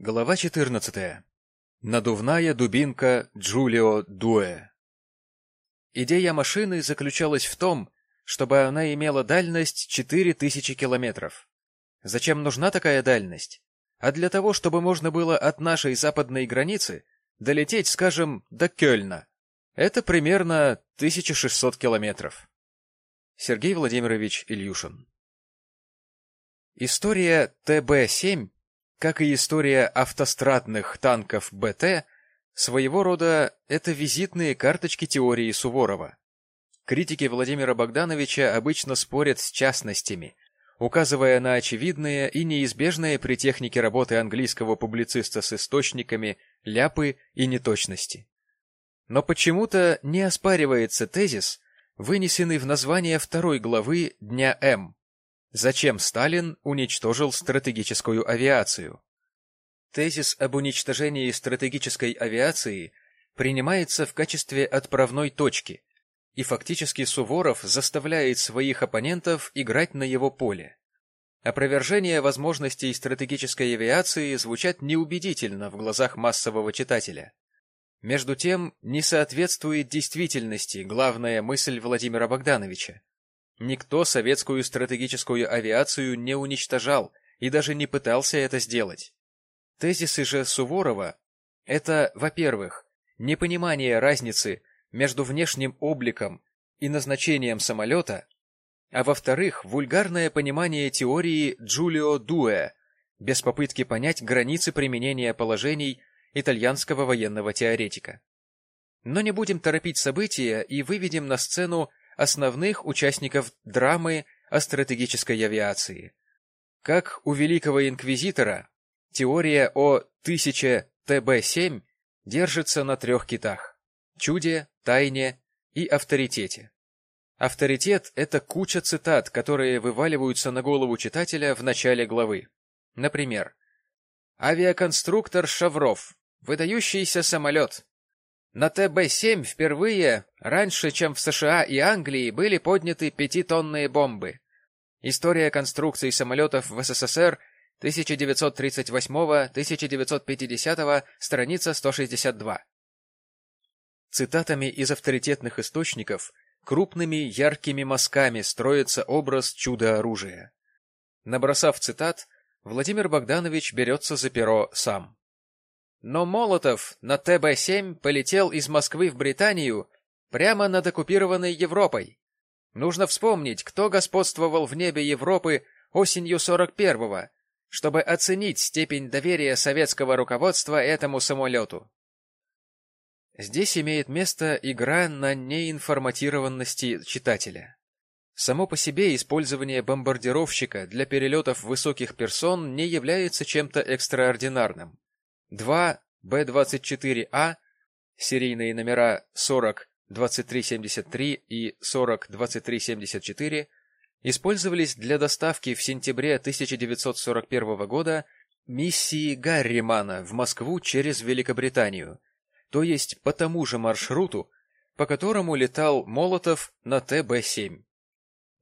Глава 14. Надувная дубинка Джулио Дуэ. Идея машины заключалась в том, чтобы она имела дальность 4000 километров. Зачем нужна такая дальность? А для того, чтобы можно было от нашей западной границы долететь, скажем, до Кёльна. Это примерно 1600 километров. Сергей Владимирович Ильюшин. История ТБ-7 как и история автострадных танков БТ, своего рода это визитные карточки теории Суворова. Критики Владимира Богдановича обычно спорят с частностями, указывая на очевидные и неизбежные при технике работы английского публициста с источниками ляпы и неточности. Но почему-то не оспаривается тезис, вынесенный в название второй главы Дня М, Зачем Сталин уничтожил стратегическую авиацию? Тезис об уничтожении стратегической авиации принимается в качестве отправной точки, и фактически Суворов заставляет своих оппонентов играть на его поле. Опровержения возможностей стратегической авиации звучат неубедительно в глазах массового читателя. Между тем, не соответствует действительности главная мысль Владимира Богдановича. Никто советскую стратегическую авиацию не уничтожал и даже не пытался это сделать. Тезисы же Суворова — это, во-первых, непонимание разницы между внешним обликом и назначением самолета, а во-вторых, вульгарное понимание теории Джулио Дуэ, без попытки понять границы применения положений итальянского военного теоретика. Но не будем торопить события и выведем на сцену основных участников драмы о стратегической авиации. Как у великого инквизитора, теория о 1000 ТБ-7 держится на трех китах – чуде, тайне и авторитете. Авторитет – это куча цитат, которые вываливаются на голову читателя в начале главы. Например, «Авиаконструктор Шавров. Выдающийся самолет. На ТБ-7 впервые, раньше, чем в США и Англии, были подняты пятитонные бомбы. История конструкции самолетов в СССР 1938-1950, страница 162. Цитатами из авторитетных источников крупными яркими мазками строится образ чудо-оружия. Набросав цитат, Владимир Богданович берется за перо сам. Но Молотов на ТБ-7 полетел из Москвы в Британию прямо над оккупированной Европой. Нужно вспомнить, кто господствовал в небе Европы осенью 41-го, чтобы оценить степень доверия советского руководства этому самолету. Здесь имеет место игра на неинформатированности читателя. Само по себе использование бомбардировщика для перелетов высоких персон не является чем-то экстраординарным. Два Б-24А, серийные номера 40-2373 и 40-2374, использовались для доставки в сентябре 1941 года миссии Гарримана в Москву через Великобританию, то есть по тому же маршруту, по которому летал Молотов на ТБ-7.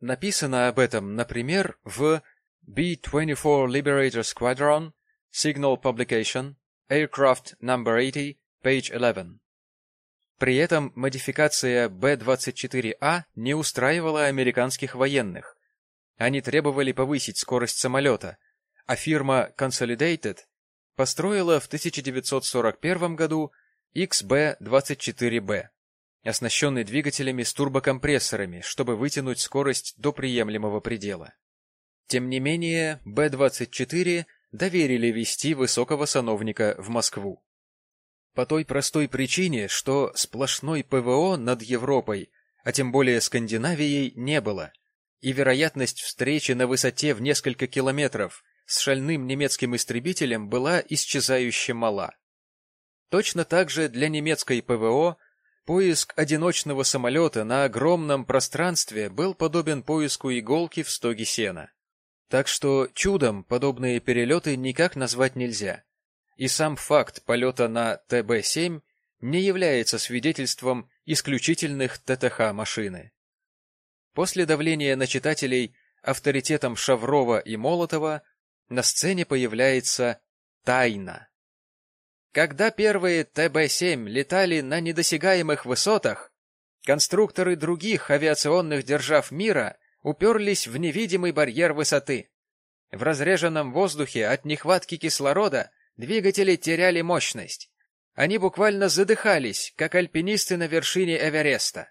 Написано об этом, например, в B-24 Liberator Squadron Signal Publication Aircraft Number 80, page 11. При этом модификация Б-24А не устраивала американских военных. Они требовали повысить скорость самолета, а фирма Consolidated построила в 1941 году XB-24B, оснащенный двигателями с турбокомпрессорами, чтобы вытянуть скорость до приемлемого предела. Тем не менее, Б-24 доверили вести высокого сановника в Москву. По той простой причине, что сплошной ПВО над Европой, а тем более Скандинавией, не было, и вероятность встречи на высоте в несколько километров с шальным немецким истребителем была исчезающе мала. Точно так же для немецкой ПВО поиск одиночного самолета на огромном пространстве был подобен поиску иголки в стоге сена. Так что чудом подобные перелеты никак назвать нельзя. И сам факт полета на ТБ-7 не является свидетельством исключительных ТТХ машины. После давления на читателей авторитетом Шаврова и Молотова на сцене появляется тайна. Когда первые ТБ-7 летали на недосягаемых высотах, конструкторы других авиационных держав мира уперлись в невидимый барьер высоты. В разреженном воздухе от нехватки кислорода двигатели теряли мощность. Они буквально задыхались, как альпинисты на вершине Эвереста.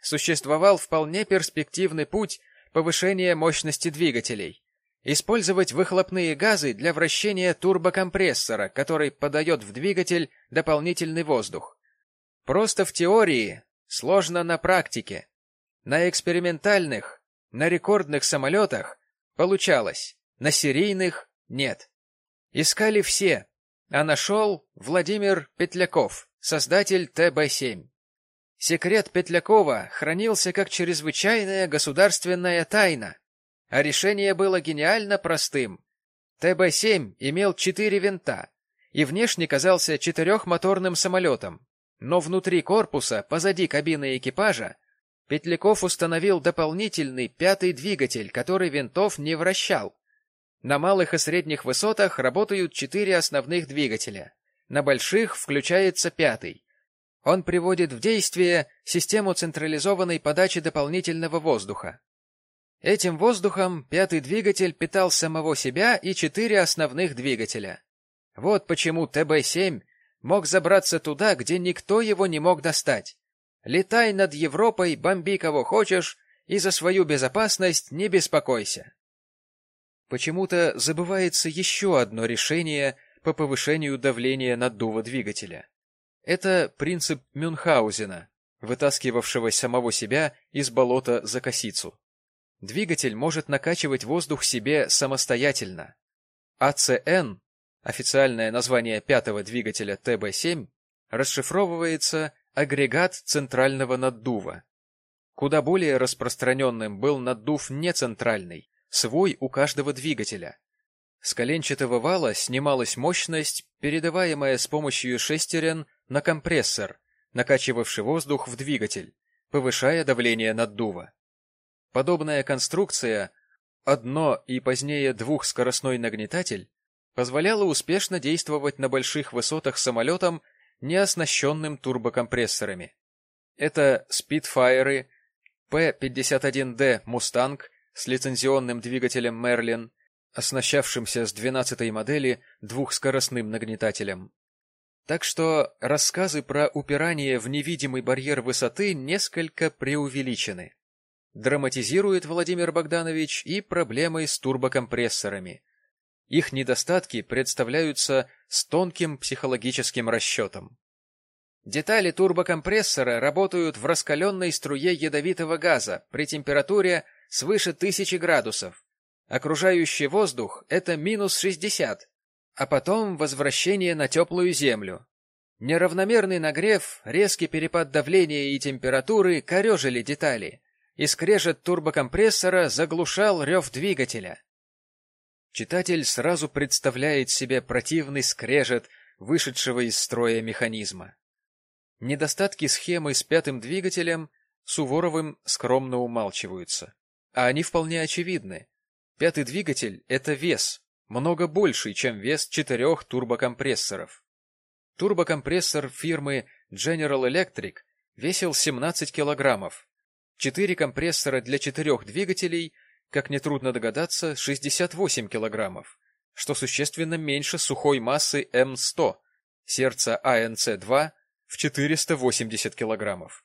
Существовал вполне перспективный путь повышения мощности двигателей. Использовать выхлопные газы для вращения турбокомпрессора, который подает в двигатель дополнительный воздух. Просто в теории, сложно на практике. На экспериментальных, на рекордных самолетах получалось, на серийных нет. Искали все, а нашел Владимир Петляков, создатель ТБ-7. Секрет Петлякова хранился как чрезвычайная государственная тайна, а решение было гениально простым. ТБ-7 имел четыре винта и внешне казался четырехмоторным самолетом, но внутри корпуса, позади кабины экипажа, Петляков установил дополнительный пятый двигатель, который винтов не вращал. На малых и средних высотах работают четыре основных двигателя. На больших включается пятый. Он приводит в действие систему централизованной подачи дополнительного воздуха. Этим воздухом пятый двигатель питал самого себя и четыре основных двигателя. Вот почему ТБ-7 мог забраться туда, где никто его не мог достать. Летай над Европой, бомби кого хочешь, и за свою безопасность не беспокойся. Почему-то забывается еще одно решение по повышению давления наддува двигателя. Это принцип Мюнхгаузена, вытаскивавшего самого себя из болота за косицу. Двигатель может накачивать воздух себе самостоятельно. АЦН, официальное название пятого двигателя ТБ-7, расшифровывается агрегат центрального наддува. Куда более распространенным был наддув нецентральный, свой у каждого двигателя. С коленчатого вала снималась мощность, передаваемая с помощью шестерен на компрессор, накачивавший воздух в двигатель, повышая давление наддува. Подобная конструкция, одно и позднее двухскоростной нагнетатель, позволяла успешно действовать на больших высотах самолетам, не оснащенным турбокомпрессорами. Это спитфайеры, П-51Д «Мустанг», с лицензионным двигателем Мерлин, оснащавшимся с 12-й модели двухскоростным нагнетателем. Так что рассказы про упирание в невидимый барьер высоты несколько преувеличены. Драматизирует Владимир Богданович и проблемы с турбокомпрессорами. Их недостатки представляются с тонким психологическим расчетом. Детали турбокомпрессора работают в раскаленной струе ядовитого газа при температуре свыше тысячи градусов. Окружающий воздух — это минус 60, а потом возвращение на теплую землю. Неравномерный нагрев, резкий перепад давления и температуры корежили детали, и скрежет турбокомпрессора заглушал рев двигателя. Читатель сразу представляет себе противный скрежет вышедшего из строя механизма. Недостатки схемы с пятым двигателем Суворовым скромно умалчиваются. А они вполне очевидны. Пятый двигатель — это вес, много больший, чем вес четырех турбокомпрессоров. Турбокомпрессор фирмы General Electric весил 17 килограммов. Четыре компрессора для четырех двигателей, как нетрудно догадаться, 68 килограммов, что существенно меньше сухой массы М100, сердца АНЦ-2 в 480 килограммов.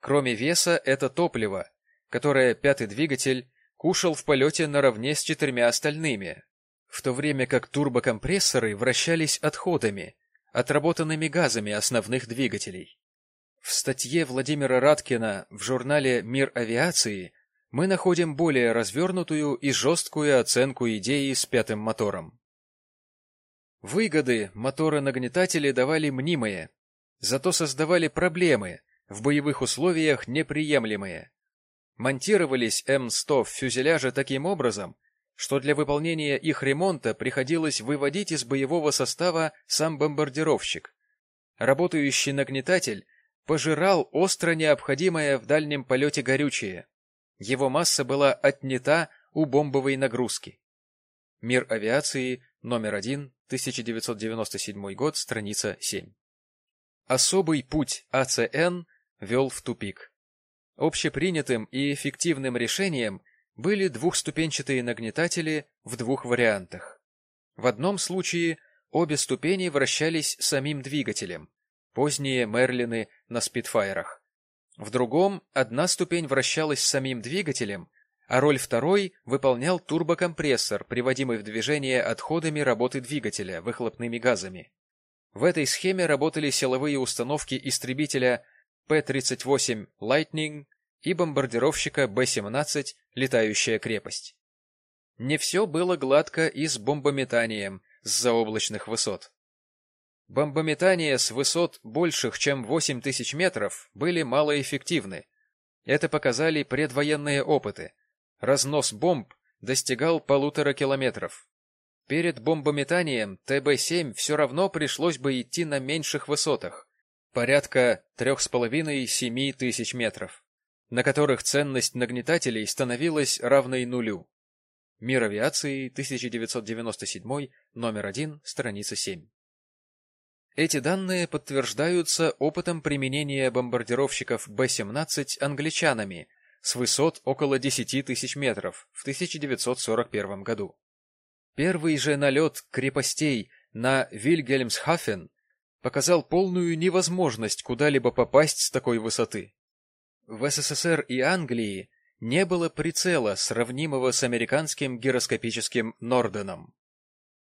Кроме веса, это топливо, которое пятый двигатель кушал в полете наравне с четырьмя остальными, в то время как турбокомпрессоры вращались отходами, отработанными газами основных двигателей. В статье Владимира Радкина в журнале «Мир авиации» мы находим более развернутую и жесткую оценку идеи с пятым мотором. Выгоды моторы-нагнетатели давали мнимые, зато создавали проблемы, в боевых условиях неприемлемые монтировались М-100 в фюзеляже таким образом, что для выполнения их ремонта приходилось выводить из боевого состава сам бомбардировщик. Работающий нагнетатель пожирал остро необходимое в дальнем полете горючее. Его масса была отнята у бомбовой нагрузки. Мир авиации, номер 1, 1997 год, страница 7. Особый путь АЦН вел в тупик. Общепринятым и эффективным решением были двухступенчатые нагнетатели в двух вариантах. В одном случае обе ступени вращались самим двигателем, поздние Мерлины на спидфайрах. В другом одна ступень вращалась самим двигателем, а роль второй выполнял турбокомпрессор, приводимый в движение отходами работы двигателя, выхлопными газами. В этой схеме работали силовые установки истребителя П-38 Lightning и бомбардировщика Б-17 «Летающая крепость». Не все было гладко и с бомбометанием с заоблачных высот. Бомбометания с высот больших, чем 8 тысяч метров, были малоэффективны. Это показали предвоенные опыты. Разнос бомб достигал полутора километров. Перед бомбометанием ТБ-7 все равно пришлось бы идти на меньших высотах, порядка 3,5-7 тысяч метров, на которых ценность нагнетателей становилась равной нулю. Мир авиации, 1997, номер 1, страница 7. Эти данные подтверждаются опытом применения бомбардировщиков Б-17 англичанами с высот около 10 тысяч метров в 1941 году. Первый же налет крепостей на Вильгельмсхафен показал полную невозможность куда-либо попасть с такой высоты. В СССР и Англии не было прицела, сравнимого с американским гироскопическим Норденом.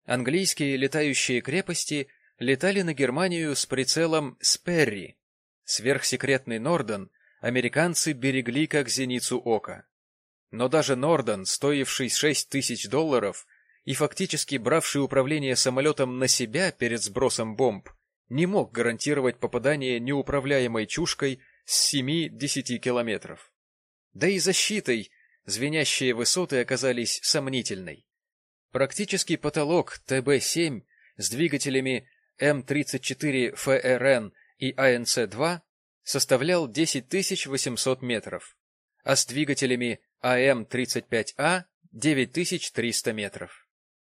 Английские летающие крепости летали на Германию с прицелом Сперри. Сверхсекретный Норден американцы берегли как зеницу ока. Но даже Норден, стоивший 6 тысяч долларов и фактически бравший управление самолетом на себя перед сбросом бомб, не мог гарантировать попадание неуправляемой чушкой с 7-10 километров. Да и защитой звенящие высоты оказались сомнительной. Практически потолок ТБ-7 с двигателями М-34ФРН и АНЦ-2 составлял 10 800 метров, а с двигателями АМ-35А – 9300 метров.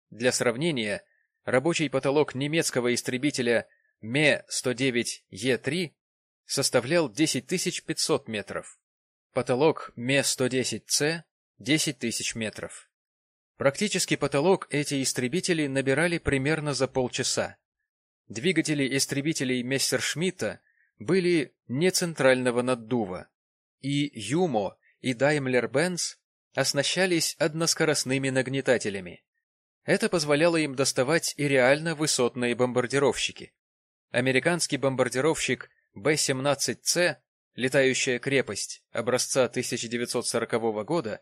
Для сравнения, рабочий потолок немецкого истребителя МЕ-109Е3 составлял 10 500 метров, потолок МЕ-110С – 10 тысяч метров. Практически потолок эти истребители набирали примерно за полчаса, Двигатели истребителей Мессершмитта были не центрального наддува, и Юмо и Daimler-Benz оснащались односкоростными нагнетателями. Это позволяло им доставать и реально высотные бомбардировщики. Американский бомбардировщик Б-17С, летающая крепость образца 1940 года,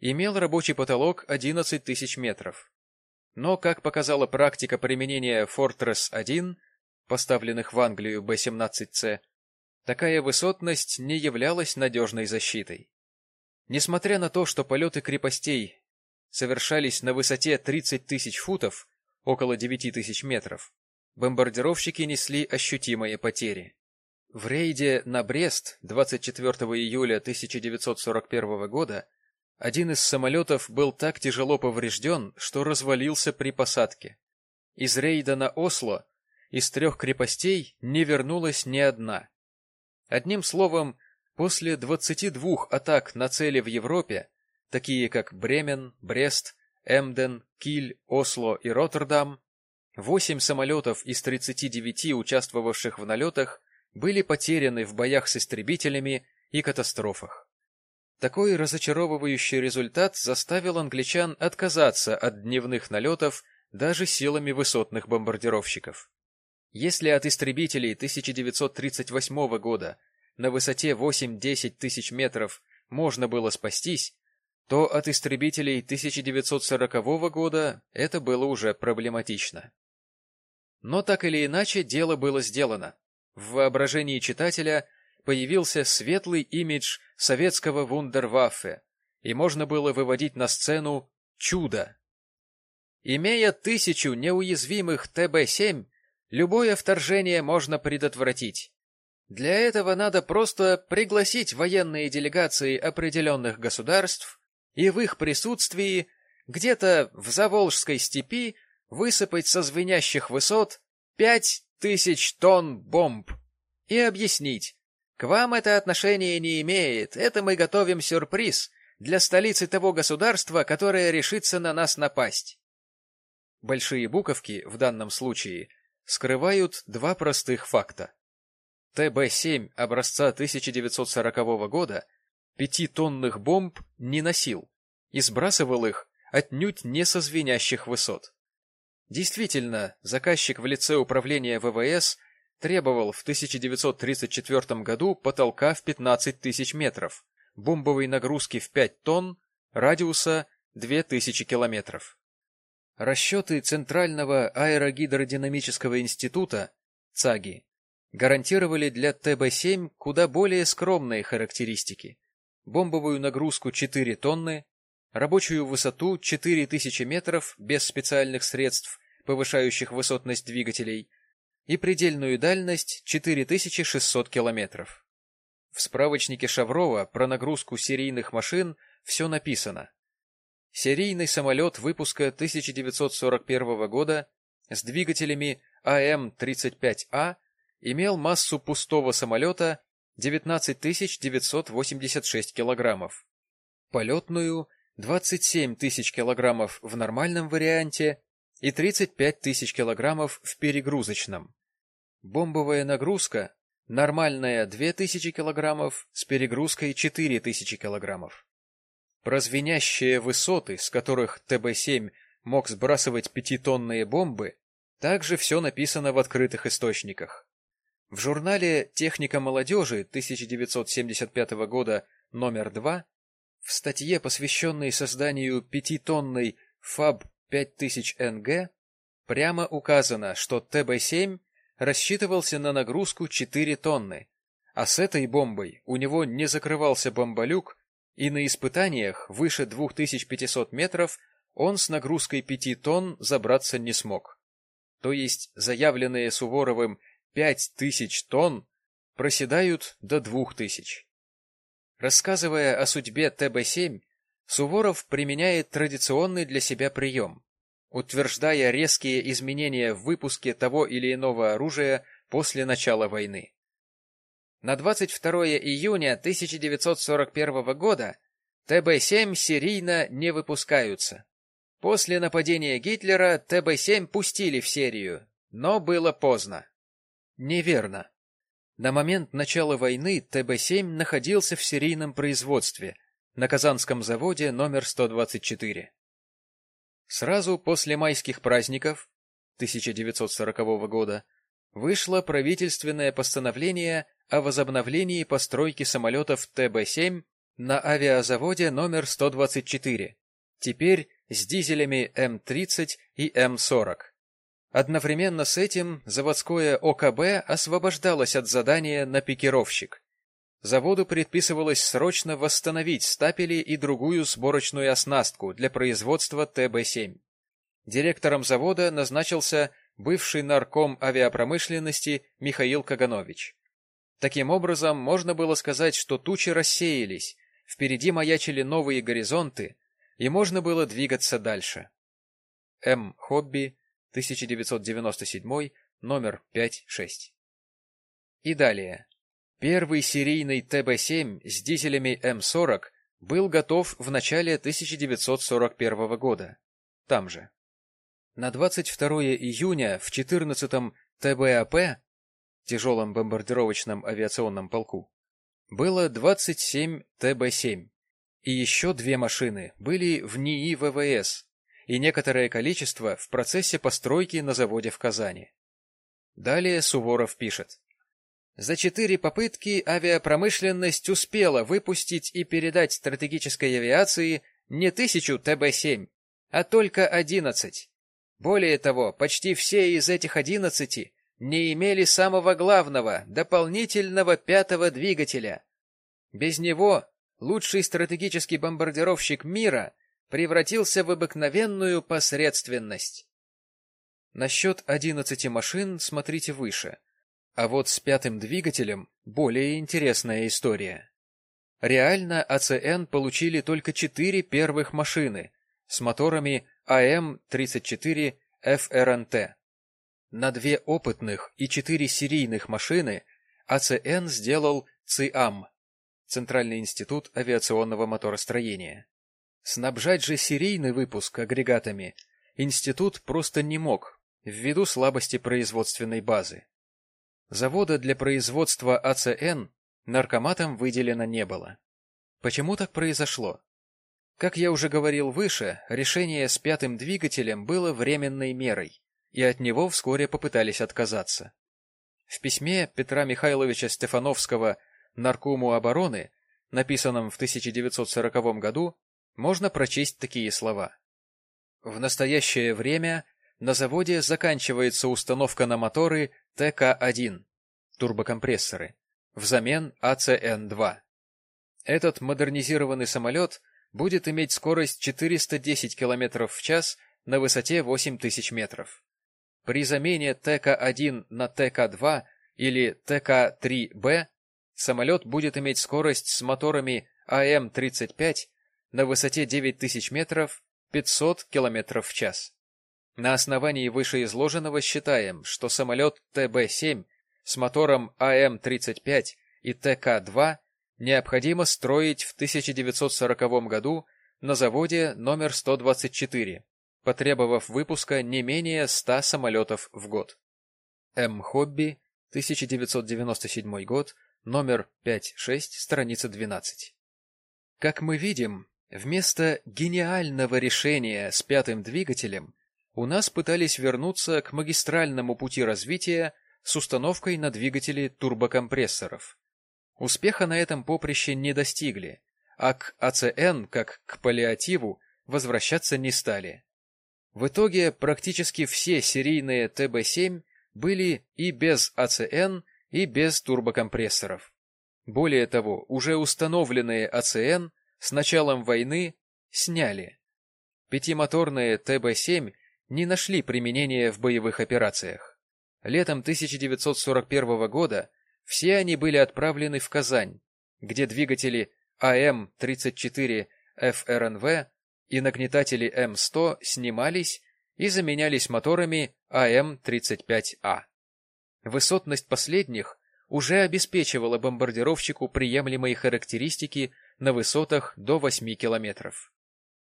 имел рабочий потолок 11 тысяч метров. Но, как показала практика применения Fortress-1, поставленных в Англию Б-17С, такая высотность не являлась надежной защитой. Несмотря на то, что полеты крепостей совершались на высоте 30 тысяч футов, около 9 тысяч метров, бомбардировщики несли ощутимые потери. В рейде на Брест 24 июля 1941 года один из самолетов был так тяжело поврежден, что развалился при посадке. Из рейда на Осло из трех крепостей не вернулась ни одна. Одним словом, после 22 атак на цели в Европе, такие как Бремен, Брест, Эмден, Киль, Осло и Роттердам, восемь самолетов из 39 участвовавших в налетах были потеряны в боях с истребителями и катастрофах. Такой разочаровывающий результат заставил англичан отказаться от дневных налетов даже силами высотных бомбардировщиков. Если от истребителей 1938 года на высоте 8-10 тысяч метров можно было спастись, то от истребителей 1940 года это было уже проблематично. Но так или иначе дело было сделано. В воображении читателя появился светлый имидж советского вундерваффе, и можно было выводить на сцену чудо. Имея тысячу неуязвимых ТБ-7, любое вторжение можно предотвратить. Для этого надо просто пригласить военные делегации определенных государств и в их присутствии где-то в Заволжской степи высыпать со звенящих высот пять тысяч тонн бомб и объяснить, к вам это отношение не имеет, это мы готовим сюрприз для столицы того государства, которое решится на нас напасть. Большие буковки в данном случае скрывают два простых факта. ТБ-7 образца 1940 года пятитонных бомб не носил и сбрасывал их отнюдь не со звенящих высот. Действительно, заказчик в лице управления ВВС требовал в 1934 году потолка в 15 тысяч метров, бомбовой нагрузки в 5 тонн, радиуса 2000 километров. Расчеты Центрального аэрогидродинамического института ЦАГИ гарантировали для ТБ-7 куда более скромные характеристики. Бомбовую нагрузку 4 тонны, рабочую высоту 4000 метров без специальных средств, повышающих высотность двигателей, и предельную дальность 4600 километров. В справочнике Шаврова про нагрузку серийных машин все написано. Серийный самолет выпуска 1941 года с двигателями АМ-35А имел массу пустого самолета 19 986 килограммов, полетную 27 тысяч килограммов в нормальном варианте и 35 тысяч килограммов в перегрузочном. Бомбовая нагрузка нормальная 2000 килограммов с перегрузкой 4000 килограммов. Про звенящие высоты, с которых ТБ-7 мог сбрасывать пятитонные бомбы, также все написано в открытых источниках. В журнале «Техника молодежи» 1975 года номер 2 в статье, посвященной созданию пятитонной ФАБ-5000НГ, прямо указано, что ТБ-7 рассчитывался на нагрузку 4 тонны, а с этой бомбой у него не закрывался бомболюк, и на испытаниях выше 2500 метров он с нагрузкой 5 тонн забраться не смог. То есть заявленные Суворовым пять тысяч тонн проседают до двух тысяч. Рассказывая о судьбе ТБ-7, Суворов применяет традиционный для себя прием, утверждая резкие изменения в выпуске того или иного оружия после начала войны. На 22 июня 1941 года ТБ-7 серийно не выпускаются. После нападения Гитлера ТБ-7 пустили в серию, но было поздно. Неверно. На момент начала войны ТБ-7 находился в серийном производстве на Казанском заводе номер 124. Сразу после майских праздников 1940 года вышло правительственное постановление о возобновлении постройки самолетов ТБ-7 на авиазаводе номер 124, теперь с дизелями М-30 и М-40. Одновременно с этим заводское ОКБ освобождалось от задания на пикировщик. Заводу предписывалось срочно восстановить стапели и другую сборочную оснастку для производства ТБ-7. Директором завода назначился бывший нарком авиапромышленности Михаил Каганович. Таким образом, можно было сказать, что тучи рассеялись, впереди маячили новые горизонты, и можно было двигаться дальше. М. Хобби 1997, номер 5-6. И далее. Первый серийный ТБ-7 с дизелями М40 был готов в начале 1941 года. Там же. На 22 июня в 14-м ТБАП, тяжелом бомбардировочном авиационном полку, было 27 ТБ-7, и еще две машины были в НИИ ВВС и некоторое количество в процессе постройки на заводе в Казани. Далее Суворов пишет. За четыре попытки авиапромышленность успела выпустить и передать стратегической авиации не тысячу ТБ-7, а только одиннадцать. Более того, почти все из этих одиннадцати не имели самого главного, дополнительного пятого двигателя. Без него лучший стратегический бомбардировщик мира превратился в обыкновенную посредственность. Насчет одиннадцати машин смотрите выше. А вот с пятым двигателем более интересная история. Реально АЦН получили только четыре первых машины с моторами АМ-34 ФРНТ. На две опытных и четыре серийных машины АЦН сделал ЦИАМ – Центральный институт авиационного моторостроения. Снабжать же серийный выпуск агрегатами институт просто не мог ввиду слабости производственной базы. Завода для производства АЦН наркоматам выделено не было. Почему так произошло? Как я уже говорил выше, решение с пятым двигателем было временной мерой, и от него вскоре попытались отказаться. В письме Петра Михайловича Стефановского Наркому обороны, написанном в 1940 году, можно прочесть такие слова. В настоящее время на заводе заканчивается установка на моторы ТК-1, турбокомпрессоры, взамен АЦН-2. Этот модернизированный самолет будет иметь скорость 410 км в час на высоте 8000 метров. При замене ТК-1 на ТК-2 или ТК-3Б самолет будет иметь скорость с моторами АМ-35 на высоте 9000 метров 500 км в час. На основании вышеизложенного считаем, что самолет ТБ-7 с мотором АМ-35 и ТК-2 необходимо строить в 1940 году на заводе номер 124, потребовав выпуска не менее 100 самолетов в год. М. Хобби, 1997 год, номер 5-6, страница 12. Как мы видим, вместо гениального решения с пятым двигателем у нас пытались вернуться к магистральному пути развития с установкой на двигатели турбокомпрессоров. Успеха на этом поприще не достигли, а к АЦН, как к паллиативу, возвращаться не стали. В итоге практически все серийные ТБ-7 были и без АЦН, и без турбокомпрессоров. Более того, уже установленные АЦН с началом войны сняли. Пятимоторные ТБ-7 не нашли применения в боевых операциях. Летом 1941 года все они были отправлены в Казань, где двигатели АМ-34 ФРНВ и нагнетатели М-100 снимались и заменялись моторами АМ-35А. Высотность последних уже обеспечивала бомбардировщику приемлемые характеристики на высотах до 8 километров.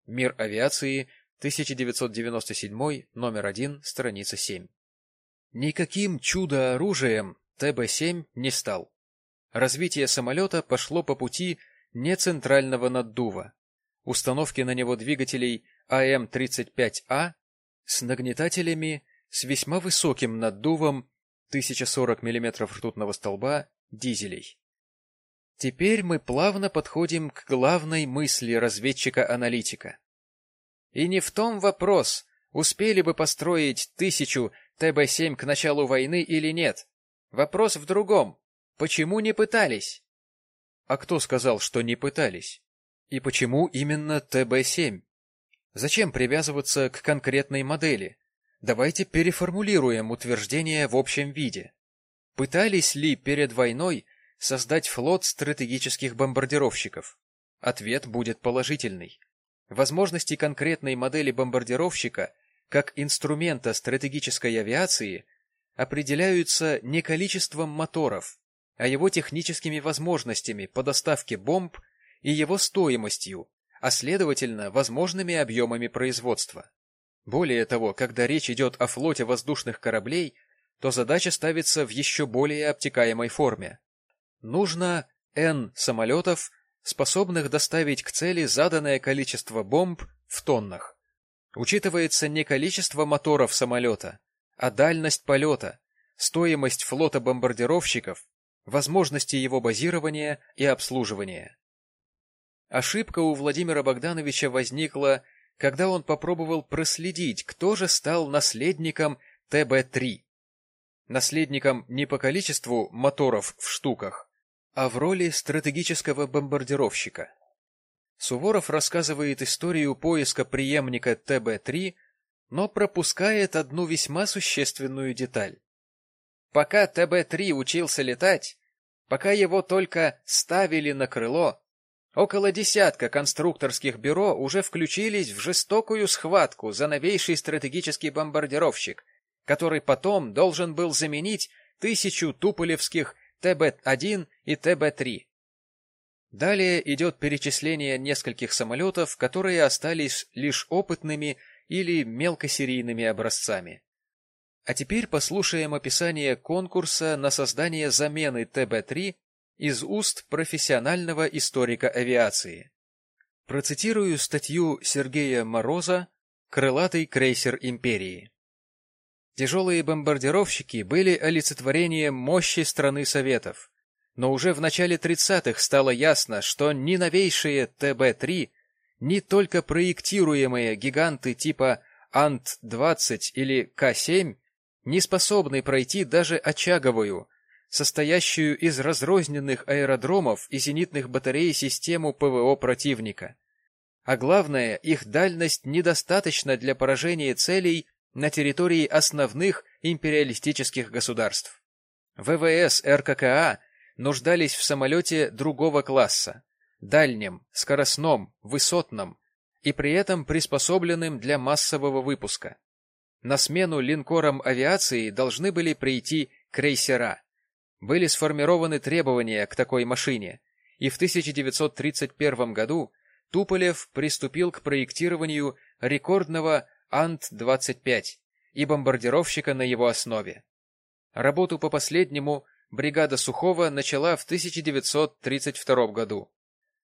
Мир авиации, 1997, номер 1, страница 7. Никаким чудо-оружием ТБ-7 не стал. Развитие самолета пошло по пути нецентрального наддува, установки на него двигателей АМ-35А с нагнетателями с весьма высоким наддувом 1040 мм ртутного столба дизелей. Теперь мы плавно подходим к главной мысли разведчика-аналитика. И не в том вопрос, успели бы построить тысячу ТБ-7 к началу войны или нет. Вопрос в другом. Почему не пытались? А кто сказал, что не пытались? И почему именно ТБ-7? Зачем привязываться к конкретной модели? Давайте переформулируем утверждение в общем виде. Пытались ли перед войной создать флот стратегических бомбардировщиков? Ответ будет положительный. Возможности конкретной модели бомбардировщика как инструмента стратегической авиации определяются не количеством моторов, а его техническими возможностями по доставке бомб и его стоимостью, а следовательно, возможными объемами производства. Более того, когда речь идет о флоте воздушных кораблей, то задача ставится в еще более обтекаемой форме. Нужно N самолетов, способных доставить к цели заданное количество бомб в тоннах. Учитывается не количество моторов самолета, а дальность полета, стоимость флота бомбардировщиков, возможности его базирования и обслуживания. Ошибка у Владимира Богдановича возникла, когда он попробовал проследить, кто же стал наследником ТБ-3. Наследником не по количеству моторов в штуках, а в роли стратегического бомбардировщика. Суворов рассказывает историю поиска преемника ТБ-3 но пропускает одну весьма существенную деталь. Пока ТБ-3 учился летать, пока его только ставили на крыло, Около десятка конструкторских бюро уже включились в жестокую схватку за новейший стратегический бомбардировщик, который потом должен был заменить тысячу туполевских ТБ-1 и ТБ-3. Далее идет перечисление нескольких самолетов, которые остались лишь опытными или мелкосерийными образцами. А теперь послушаем описание конкурса на создание замены ТБ-3 из уст профессионального историка авиации. Процитирую статью Сергея Мороза «Крылатый крейсер империи». Тяжелые бомбардировщики были олицетворением мощи страны Советов, но уже в начале 30-х стало ясно, что ни новейшие ТБ-3, ни только проектируемые гиганты типа Ант-20 или К-7 не способны пройти даже очаговую, состоящую из разрозненных аэродромов и зенитных батарей систему ПВО противника. А главное, их дальность недостаточна для поражения целей на территории основных империалистических государств. ВВС РККА нуждались в самолете другого класса, дальнем, скоростном, высотном и при этом приспособленным для массового выпуска. На смену линкорам авиации должны были прийти крейсера были сформированы требования к такой машине, и в 1931 году Туполев приступил к проектированию рекордного Ант-25 и бомбардировщика на его основе. Работу по последнему бригада Сухого начала в 1932 году.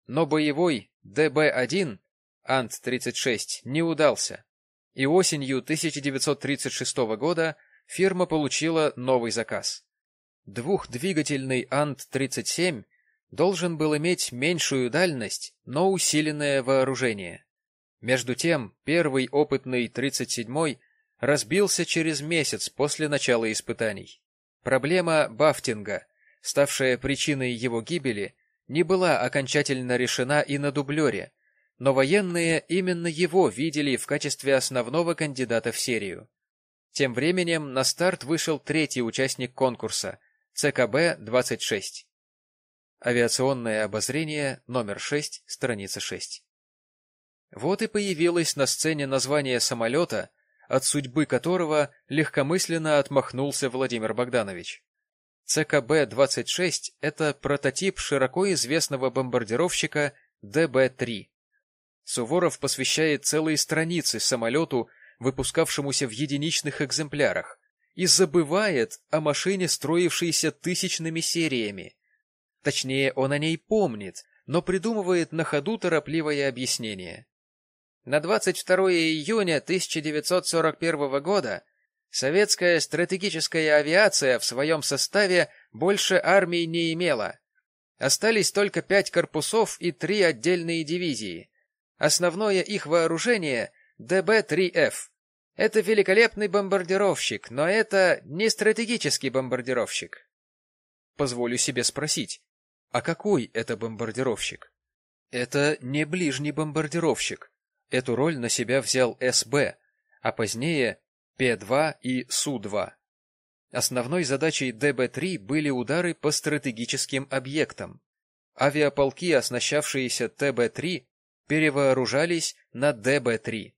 Но боевой ДБ-1 Ант-36 не удался, и осенью 1936 года фирма получила новый заказ. Двухдвигательный Ант-37 должен был иметь меньшую дальность, но усиленное вооружение. Между тем, первый опытный 37-й разбился через месяц после начала испытаний. Проблема Бафтинга, ставшая причиной его гибели, не была окончательно решена и на дублере, но военные именно его видели в качестве основного кандидата в серию. Тем временем на старт вышел третий участник конкурса — ЦКБ-26. Авиационное обозрение, номер 6, страница 6. Вот и появилось на сцене название самолета, от судьбы которого легкомысленно отмахнулся Владимир Богданович. ЦКБ-26 — это прототип широко известного бомбардировщика ДБ-3. Суворов посвящает целые страницы самолету, выпускавшемуся в единичных экземплярах, и забывает о машине, строившейся тысячными сериями. Точнее, он о ней помнит, но придумывает на ходу торопливое объяснение. На 22 июня 1941 года советская стратегическая авиация в своем составе больше армии не имела. Остались только пять корпусов и три отдельные дивизии. Основное их вооружение — ДБ-3Ф. Это великолепный бомбардировщик, но это не стратегический бомбардировщик. Позволю себе спросить, а какой это бомбардировщик? Это не ближний бомбардировщик. Эту роль на себя взял СБ, а позднее П-2 и Су-2. Основной задачей ДБ-3 были удары по стратегическим объектам. Авиаполки, оснащавшиеся ТБ-3, перевооружались на ДБ-3.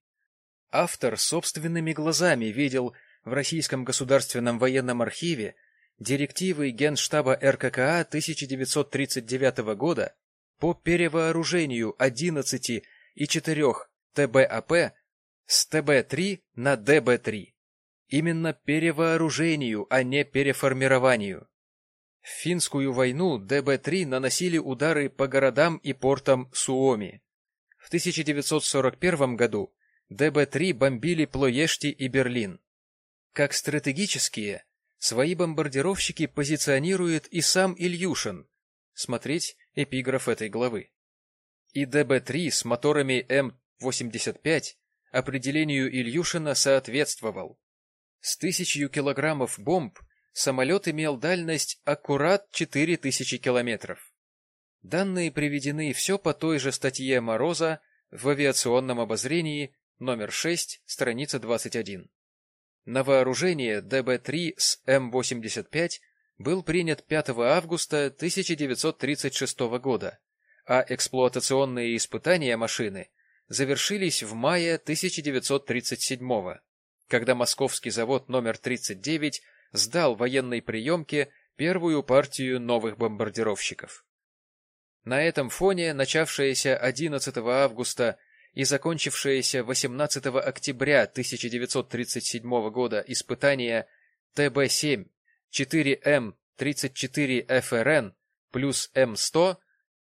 Автор собственными глазами видел в Российском государственном военном архиве директивы Генштаба РККА 1939 года по перевооружению 11 и 4 ТБАП с ТБ-3 на ДБ-3. Именно перевооружению, а не переформированию. В финскую войну ДБ-3 наносили удары по городам и портам Суоми. В 1941 году ДБ-3 бомбили Плоешти и Берлин. Как стратегические, свои бомбардировщики позиционирует и сам Ильюшин. Смотреть эпиграф этой главы. И ДБ-3 с моторами М-85 определению Ильюшина соответствовал. С тысячью килограммов бомб самолет имел дальность аккурат 4000 километров. Данные приведены все по той же статье Мороза в авиационном обозрении номер 6, страница 21. На вооружение ДБ-3 с М-85 был принят 5 августа 1936 года, а эксплуатационные испытания машины завершились в мае 1937 когда московский завод номер 39 сдал военной приемке первую партию новых бомбардировщиков. На этом фоне начавшееся 11 августа и закончившееся 18 октября 1937 года испытание ТБ-7 4М34ФРН плюс М100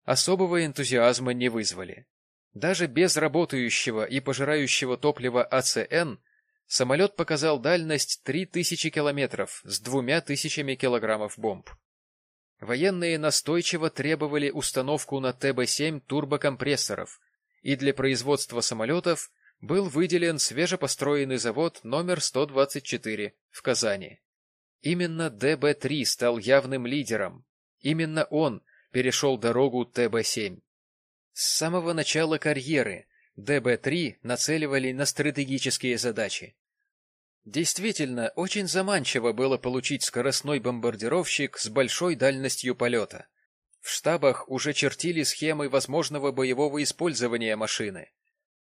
особого энтузиазма не вызвали. Даже без работающего и пожирающего топлива АЦН самолет показал дальность 3000 километров с двумя тысячами килограммов бомб. Военные настойчиво требовали установку на ТБ-7 турбокомпрессоров, и для производства самолетов был выделен свежепостроенный завод номер 124 в Казани. Именно ДБ-3 стал явным лидером. Именно он перешел дорогу ТБ-7. С самого начала карьеры ДБ-3 нацеливали на стратегические задачи. Действительно, очень заманчиво было получить скоростной бомбардировщик с большой дальностью полета. В штабах уже чертили схемы возможного боевого использования машины.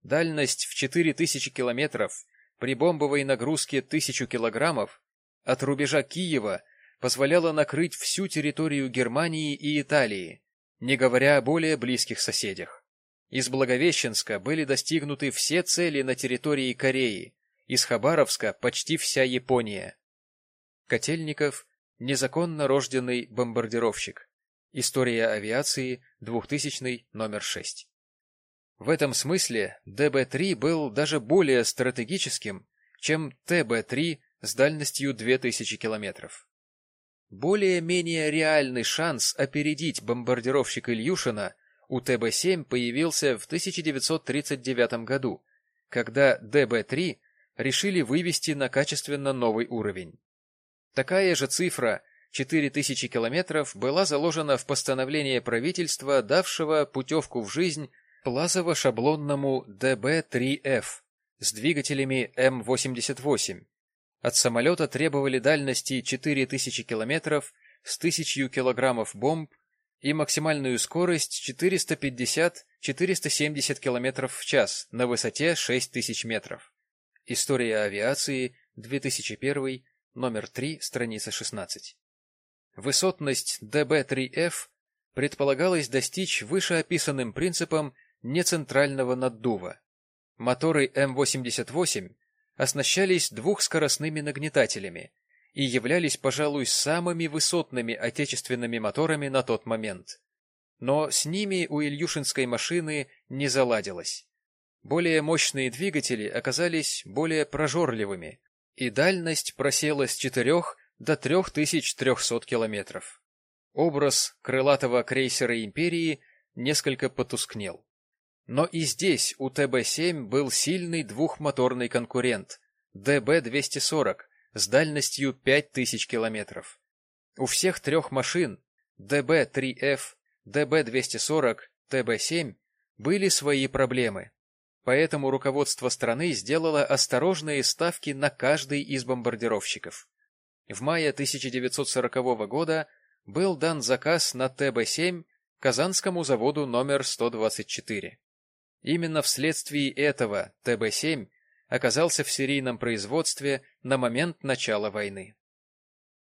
Дальность в 4000 километров при бомбовой нагрузке 1000 килограммов от рубежа Киева позволяла накрыть всю территорию Германии и Италии, не говоря о более близких соседях. Из Благовещенска были достигнуты все цели на территории Кореи, из Хабаровска почти вся Япония. Котельников – незаконно рожденный бомбардировщик. История авиации, 2000 номер 6. В этом смысле ДБ-3 был даже более стратегическим, чем ТБ-3 с дальностью 2000 километров. Более-менее реальный шанс опередить бомбардировщик Ильюшина у ТБ-7 появился в 1939 году, когда ДБ-3 решили вывести на качественно новый уровень. Такая же цифра 4000 километров была заложена в постановление правительства, давшего путевку в жизнь плазово-шаблонному ДБ-3Ф с двигателями М-88. От самолета требовали дальности 4000 километров с 1000 килограммов бомб и максимальную скорость 450-470 километров в час на высоте 6000 метров. История авиации, 2001, номер 3, страница 16. Высотность ДБ-3Ф предполагалось достичь вышеописанным принципом нецентрального наддува. Моторы М88 оснащались двухскоростными нагнетателями и являлись, пожалуй, самыми высотными отечественными моторами на тот момент. Но с ними у Ильюшинской машины не заладилось. Более мощные двигатели оказались более прожорливыми, и дальность просела с 4 до 3300 километров. Образ крылатого крейсера империи несколько потускнел. Но и здесь у ТБ-7 был сильный двухмоторный конкурент ДБ-240 с дальностью 5000 километров. У всех трех машин ДБ-3Ф, ДБ-240, ТБ-7 были свои проблемы. Поэтому руководство страны сделало осторожные ставки на каждый из бомбардировщиков. В мае 1940 года был дан заказ на ТБ-7 Казанскому заводу номер 124. Именно вследствие этого ТБ-7 оказался в серийном производстве на момент начала войны.